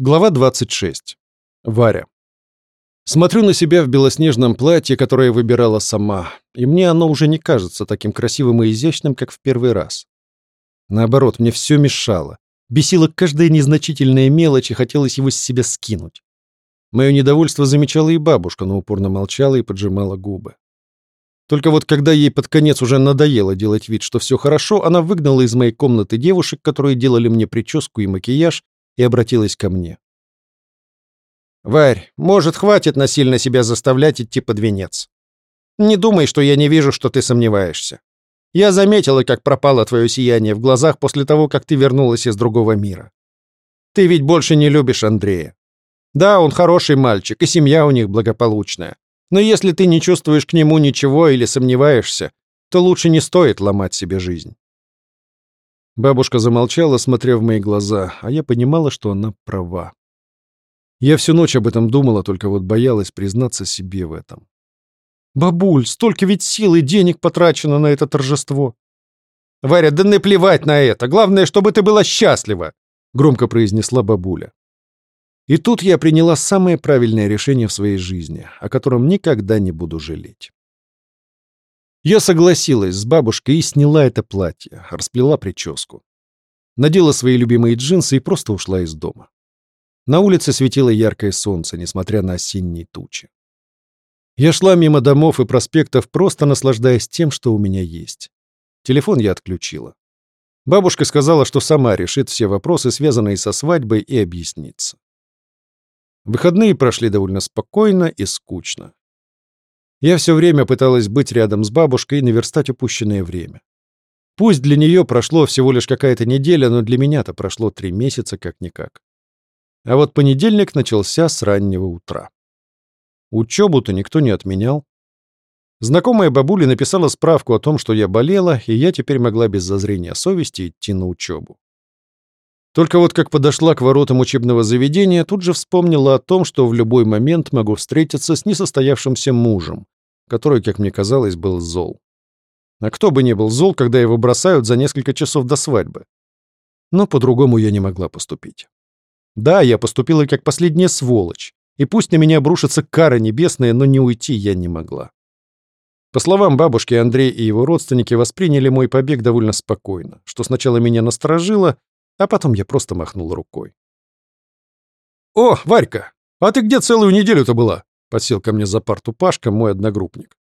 Глава 26. Варя. Смотрю на себя в белоснежном платье, которое выбирала сама, и мне оно уже не кажется таким красивым и изящным, как в первый раз. Наоборот, мне все мешало. бесило каждая незначительная мелочь, и хотелось его с себя скинуть. Мое недовольство замечала и бабушка, но упорно молчала и поджимала губы. Только вот когда ей под конец уже надоело делать вид, что все хорошо, она выгнала из моей комнаты девушек, которые делали мне прическу и макияж, и обратилась ко мне. «Варь, может, хватит насильно себя заставлять идти под венец. Не думай, что я не вижу, что ты сомневаешься. Я заметила, как пропало твое сияние в глазах после того, как ты вернулась из другого мира. Ты ведь больше не любишь Андрея. Да, он хороший мальчик, и семья у них благополучная. Но если ты не чувствуешь к нему ничего или сомневаешься, то лучше не стоит ломать себе жизнь. Бабушка замолчала, смотря в мои глаза, а я понимала, что она права. Я всю ночь об этом думала, только вот боялась признаться себе в этом. «Бабуль, столько ведь сил и денег потрачено на это торжество!» «Варя, да наплевать на это! Главное, чтобы ты была счастлива!» — громко произнесла бабуля. И тут я приняла самое правильное решение в своей жизни, о котором никогда не буду жалеть. Я согласилась с бабушкой и сняла это платье, расплела прическу. Надела свои любимые джинсы и просто ушла из дома. На улице светило яркое солнце, несмотря на осенние тучи. Я шла мимо домов и проспектов, просто наслаждаясь тем, что у меня есть. Телефон я отключила. Бабушка сказала, что сама решит все вопросы, связанные со свадьбой, и объяснится. Выходные прошли довольно спокойно и скучно. Я все время пыталась быть рядом с бабушкой и наверстать упущенное время. Пусть для нее прошло всего лишь какая-то неделя, но для меня-то прошло три месяца как-никак. А вот понедельник начался с раннего утра. Учебу-то никто не отменял. Знакомая бабуля написала справку о том, что я болела, и я теперь могла без зазрения совести идти на учебу. Только вот как подошла к воротам учебного заведения, тут же вспомнила о том, что в любой момент могу встретиться с несостоявшимся мужем, который, как мне казалось, был зол. А кто бы ни был зол, когда его бросают за несколько часов до свадьбы? Но по-другому я не могла поступить. Да, я поступила как последняя сволочь, и пусть на меня обрушится кара небесная, но не уйти я не могла. По словам бабушки, Андрей и его родственники восприняли мой побег довольно спокойно, что сначала меня насторожило, а потом я просто махнул рукой. «О, Варька, а ты где целую неделю-то была?» Подсел ко мне за парту Пашка, мой одногруппник.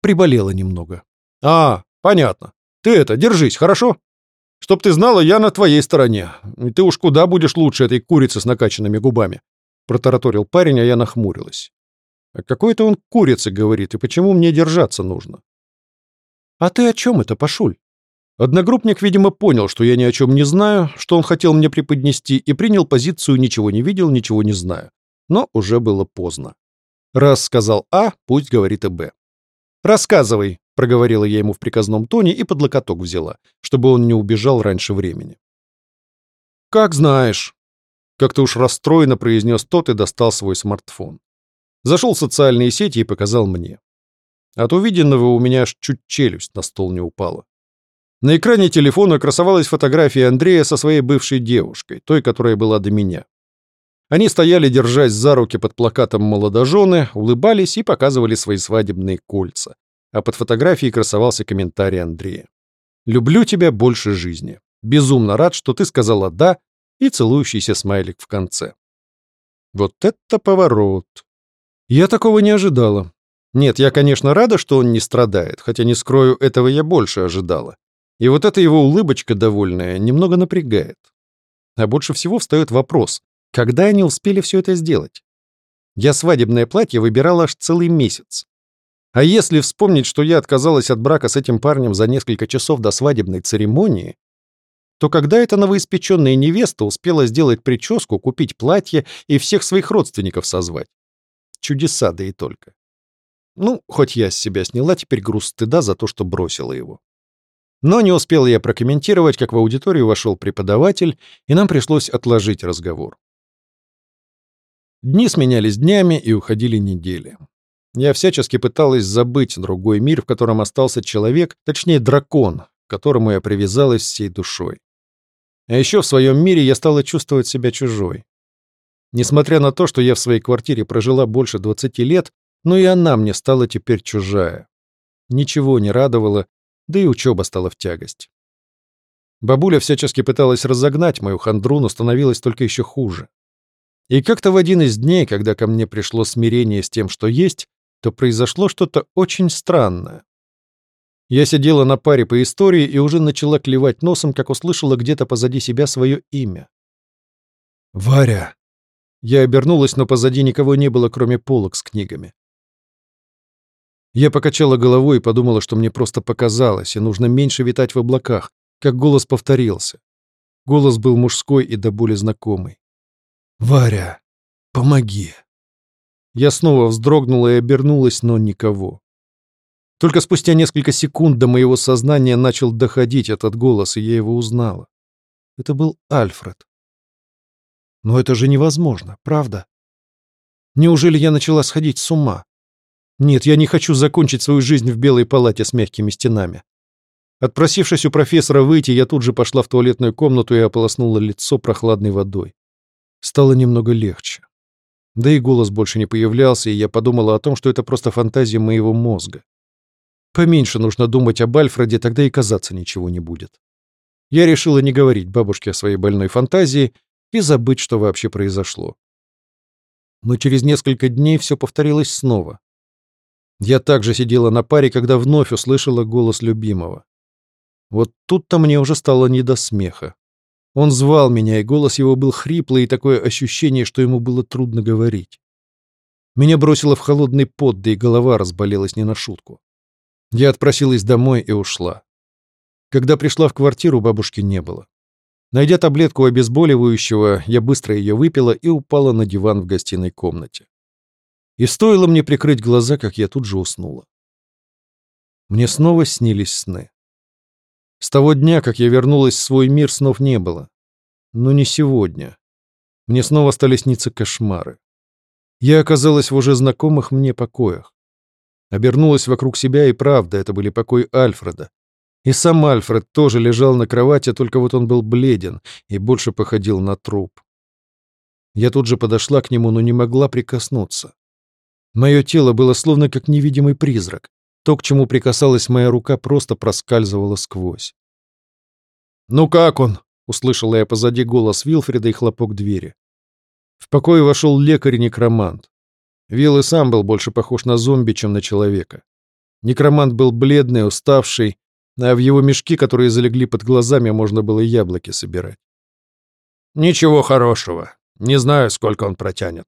Приболело немного. А, понятно. Ты это, держись, хорошо? Чтоб ты знала, я на твоей стороне. И ты уж куда будешь лучше этой курицы с накачанными губами. Протараторил парень, а я нахмурилась. А какой-то он курица, говорит, и почему мне держаться нужно? А ты о чем это, Пашуль? Одногруппник, видимо, понял, что я ни о чем не знаю, что он хотел мне преподнести, и принял позицию «ничего не видел, ничего не знаю». Но уже было поздно. Раз сказал А, пусть говорит и Б. «Рассказывай», — проговорила я ему в приказном тоне и под локоток взяла, чтобы он не убежал раньше времени. «Как знаешь», — как-то уж расстроенно произнес тот и достал свой смартфон. Зашел в социальные сети и показал мне. От увиденного у меня аж чуть челюсть на стол не упала. На экране телефона красовалась фотография Андрея со своей бывшей девушкой, той, которая была до меня. Они стояли, держась за руки под плакатом «Молодожены», улыбались и показывали свои свадебные кольца. А под фотографией красовался комментарий Андрея. «Люблю тебя больше жизни. Безумно рад, что ты сказала «да» и целующийся смайлик в конце». Вот это поворот. Я такого не ожидала. Нет, я, конечно, рада, что он не страдает, хотя, не скрою, этого я больше ожидала. И вот эта его улыбочка довольная немного напрягает. А больше всего встает вопрос, когда они успели все это сделать? Я свадебное платье выбирала аж целый месяц. А если вспомнить, что я отказалась от брака с этим парнем за несколько часов до свадебной церемонии, то когда эта новоиспеченная невеста успела сделать прическу, купить платье и всех своих родственников созвать? Чудеса, да и только. Ну, хоть я с себя сняла теперь груз стыда за то, что бросила его. Но не успел я прокомментировать, как в аудиторию вошел преподаватель, и нам пришлось отложить разговор. Дни сменялись днями и уходили недели. Я всячески пыталась забыть другой мир, в котором остался человек, точнее дракон, к которому я привязалась всей душой. А еще в своем мире я стала чувствовать себя чужой. Несмотря на то, что я в своей квартире прожила больше 20 лет, но и она мне стала теперь чужая. Ничего не радовало, да и учеба стала в тягость. Бабуля всячески пыталась разогнать мою хандру, но становилась только еще хуже. И как-то в один из дней, когда ко мне пришло смирение с тем, что есть, то произошло что-то очень странное. Я сидела на паре по истории и уже начала клевать носом, как услышала где-то позади себя свое имя. «Варя!» Я обернулась, но позади никого не было, кроме полок с книгами. Я покачала головой и подумала, что мне просто показалось, и нужно меньше витать в облаках, как голос повторился. Голос был мужской и до боли знакомый. «Варя, помоги!» Я снова вздрогнула и обернулась, но никого. Только спустя несколько секунд до моего сознания начал доходить этот голос, и я его узнала. Это был Альфред. Но это же невозможно, правда? Неужели я начала сходить с ума? Нет, я не хочу закончить свою жизнь в белой палате с мягкими стенами. Отпросившись у профессора выйти, я тут же пошла в туалетную комнату и ополоснула лицо прохладной водой. Стало немного легче. Да и голос больше не появлялся, и я подумала о том, что это просто фантазия моего мозга. Поменьше нужно думать об Альфреде, тогда и казаться ничего не будет. Я решила не говорить бабушке о своей больной фантазии и забыть, что вообще произошло. Но через несколько дней все повторилось снова. Я также сидела на паре, когда вновь услышала голос любимого. Вот тут-то мне уже стало не до смеха. Он звал меня, и голос его был хриплый, и такое ощущение, что ему было трудно говорить. Меня бросило в холодный пот, да и голова разболелась не на шутку. Я отпросилась домой и ушла. Когда пришла в квартиру, бабушки не было. Найдя таблетку обезболивающего, я быстро ее выпила и упала на диван в гостиной комнате. И стоило мне прикрыть глаза, как я тут же уснула. Мне снова снились сны. С того дня, как я вернулась в свой мир, снов не было. Но не сегодня. Мне снова стали сниться кошмары. Я оказалась в уже знакомых мне покоях. Обернулась вокруг себя, и правда, это были покои Альфреда. И сам Альфред тоже лежал на кровати, только вот он был бледен и больше походил на труп. Я тут же подошла к нему, но не могла прикоснуться. Мое тело было словно как невидимый призрак. То, к чему прикасалась моя рука, просто проскальзывало сквозь. «Ну как он?» — услышала я позади голос Вилфрида и хлопок двери. В покое вошел лекарь-некромант. Вилл и сам был больше похож на зомби, чем на человека. Некромант был бледный, уставший, а в его мешки, которые залегли под глазами, можно было яблоки собирать. «Ничего хорошего. Не знаю, сколько он протянет»,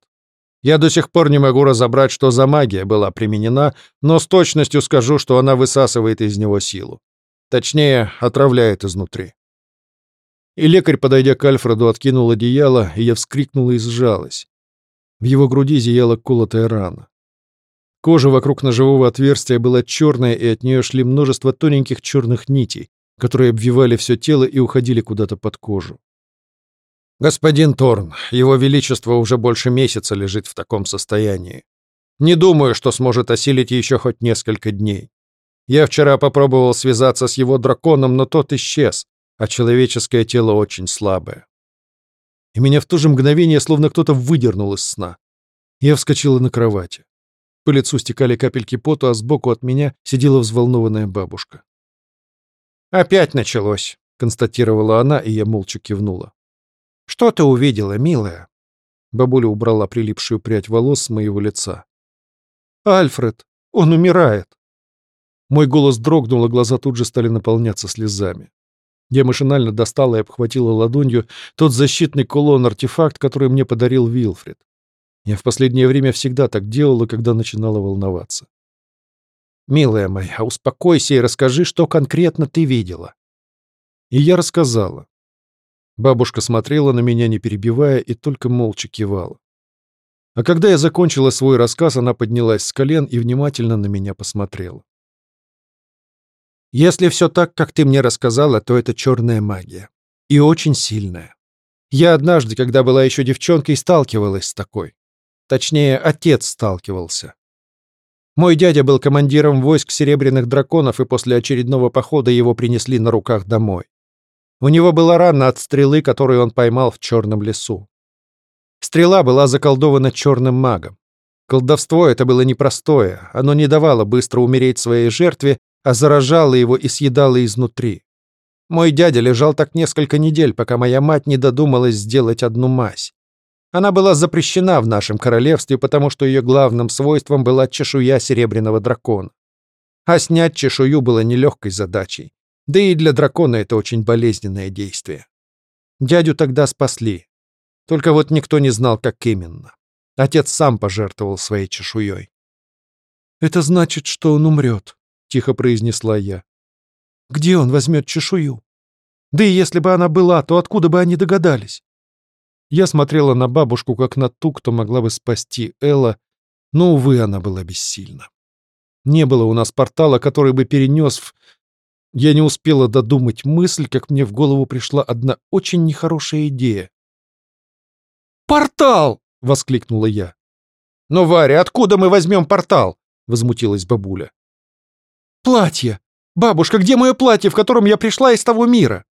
я до сих пор не могу разобрать, что за магия была применена, но с точностью скажу, что она высасывает из него силу. Точнее, отравляет изнутри. И лекарь, подойдя к Альфреду, откинул одеяло, и я вскрикнула и сжалась. В его груди зияла колотая рана. Кожа вокруг ножевого отверстия была черная, и от нее шли множество тоненьких черных нитей, которые обвивали все тело и уходили куда-то под кожу. «Господин Торн, его величество уже больше месяца лежит в таком состоянии. Не думаю, что сможет осилить еще хоть несколько дней. Я вчера попробовал связаться с его драконом, но тот исчез, а человеческое тело очень слабое. И меня в то же мгновение словно кто-то выдернул из сна. Я вскочила на кровати. По лицу стекали капельки пота, а сбоку от меня сидела взволнованная бабушка. «Опять началось», — констатировала она, и я молча кивнула. Что ты увидела, милая?» Бабуля убрала прилипшую прядь волос с моего лица. «Альфред! Он умирает!» Мой голос дрогнул, а глаза тут же стали наполняться слезами. Я машинально достала и обхватила ладонью тот защитный кулон-артефакт, который мне подарил Вилфред. Я в последнее время всегда так делала, когда начинала волноваться. «Милая моя, успокойся и расскажи, что конкретно ты видела». И я рассказала. Бабушка смотрела на меня, не перебивая, и только молча кивала. А когда я закончила свой рассказ, она поднялась с колен и внимательно на меня посмотрела. «Если все так, как ты мне рассказала, то это черная магия. И очень сильная. Я однажды, когда была еще девчонкой, сталкивалась с такой. Точнее, отец сталкивался. Мой дядя был командиром войск Серебряных Драконов, и после очередного похода его принесли на руках домой. У него была рана от стрелы, которую он поймал в черном лесу. Стрела была заколдована черным магом. Колдовство это было непростое, оно не давало быстро умереть своей жертве, а заражало его и съедало изнутри. Мой дядя лежал так несколько недель, пока моя мать не додумалась сделать одну мазь. Она была запрещена в нашем королевстве, потому что ее главным свойством была чешуя серебряного дракона. А снять чешую было нелегкой задачей. Да и для дракона это очень болезненное действие. Дядю тогда спасли. Только вот никто не знал, как именно. Отец сам пожертвовал своей чешуей. «Это значит, что он умрет», — тихо произнесла я. «Где он возьмет чешую? Да и если бы она была, то откуда бы они догадались?» Я смотрела на бабушку, как на ту, кто могла бы спасти Элла, но, увы, она была бессильна. Не было у нас портала, который бы перенес в я не успела додумать мысль, как мне в голову пришла одна очень нехорошая идея. «Портал!» — воскликнула я. «Но, Варя, откуда мы возьмем портал?» — возмутилась бабуля. «Платье! Бабушка, где мое платье, в котором я пришла из того мира?»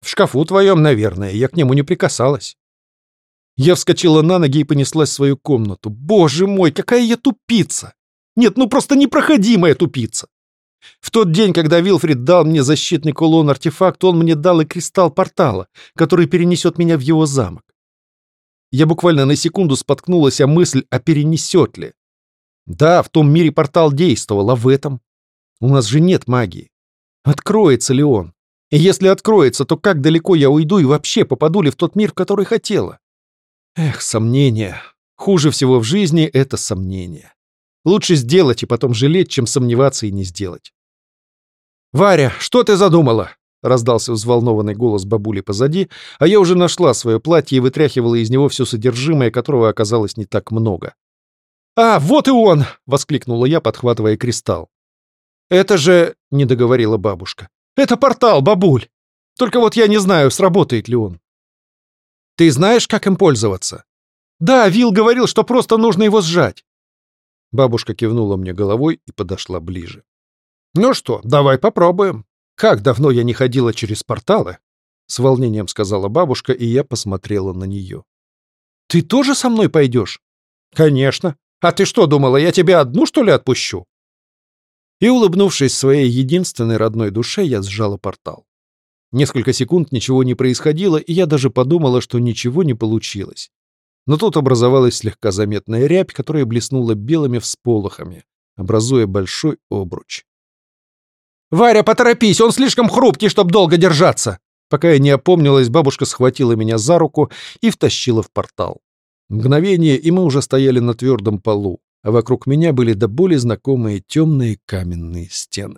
«В шкафу твоем, наверное, я к нему не прикасалась». Я вскочила на ноги и понеслась в свою комнату. «Боже мой, какая я тупица! Нет, ну просто непроходимая тупица!» В тот день, когда Вилфрид дал мне защитный кулон-артефакт, он мне дал и кристалл портала, который перенесет меня в его замок. Я буквально на секунду споткнулась о мысль, а перенесет ли. Да, в том мире портал действовал, а в этом? У нас же нет магии. Откроется ли он? И если откроется, то как далеко я уйду и вообще попаду ли в тот мир, который хотела? Эх, сомнения. Хуже всего в жизни — это сомнения. Лучше сделать и потом жалеть, чем сомневаться и не сделать. «Варя, что ты задумала?» — раздался взволнованный голос бабули позади, а я уже нашла свое платье и вытряхивала из него все содержимое, которого оказалось не так много. «А, вот и он!» — воскликнула я, подхватывая кристалл. «Это же...» — не договорила бабушка. «Это портал, бабуль! Только вот я не знаю, сработает ли он». «Ты знаешь, как им пользоваться?» «Да, Вил говорил, что просто нужно его сжать. Бабушка кивнула мне головой и подошла ближе. «Ну что, давай попробуем. Как давно я не ходила через порталы?» С волнением сказала бабушка, и я посмотрела на нее. «Ты тоже со мной пойдешь?» «Конечно. А ты что, думала, я тебя одну, что ли, отпущу?» И, улыбнувшись своей единственной родной душе, я сжала портал. Несколько секунд ничего не происходило, и я даже подумала, что ничего не получилось. Но тут образовалась слегка заметная рябь, которая блеснула белыми всполохами, образуя большой обруч. «Варя, поторопись! Он слишком хрупкий, чтобы долго держаться!» Пока я не опомнилась, бабушка схватила меня за руку и втащила в портал. Мгновение, и мы уже стояли на твердом полу, а вокруг меня были до боли знакомые темные каменные стены.